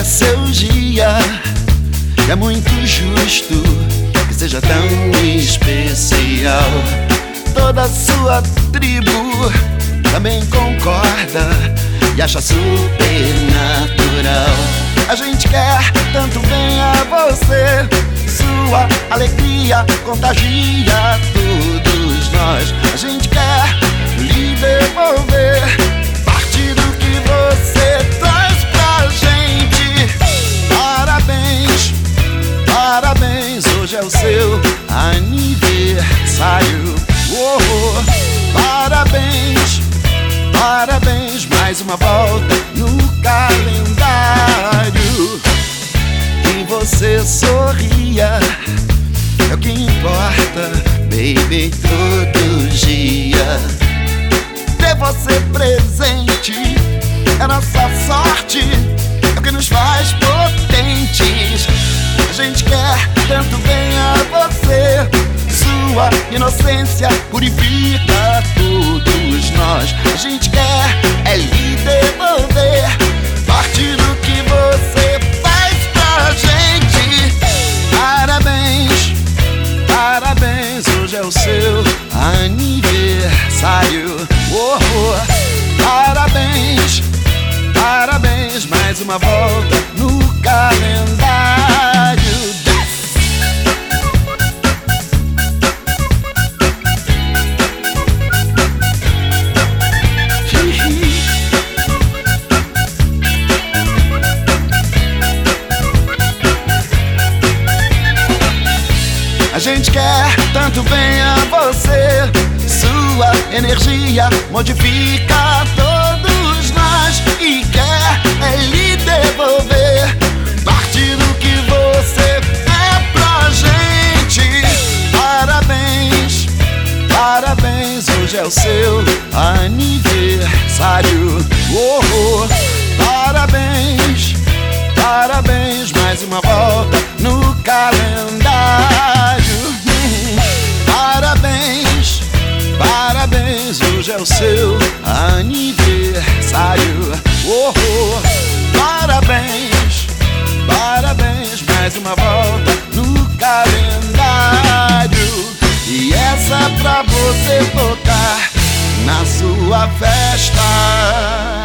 é seu dia. É muito justo que seja tão especial. Toda sua tribo também concorda e acha super natural. A gente quer tanto bem a você, sua alegria contagia todos nós. A gente quer lhe é o seu aniversário. Oh, parabéns, parabéns, mais uma volta no calendário. E você sorria, é o que importa, baby, todo dia. Ter você presente é nossa sorte, é o que nos faz potentes. Inocência purifica todos nós. A gente quer é lhe devolver parte do que você faz pra gente. Parabéns, parabéns, hoje é o seu aniversário. Oh, oh, parabéns, parabéns, mais uma volta no calendário. Gente quer tanto bem a você. Sua energia modifica todos nós e quer é lhe devolver parte do que você é pra gente. Parabéns, parabéns, hoje é o seu aniversário. Oh, oh, o seu aniversário. Oh, oh, parabéns, parabéns, mais uma volta no calendário. E essa pra você tocar na sua festa.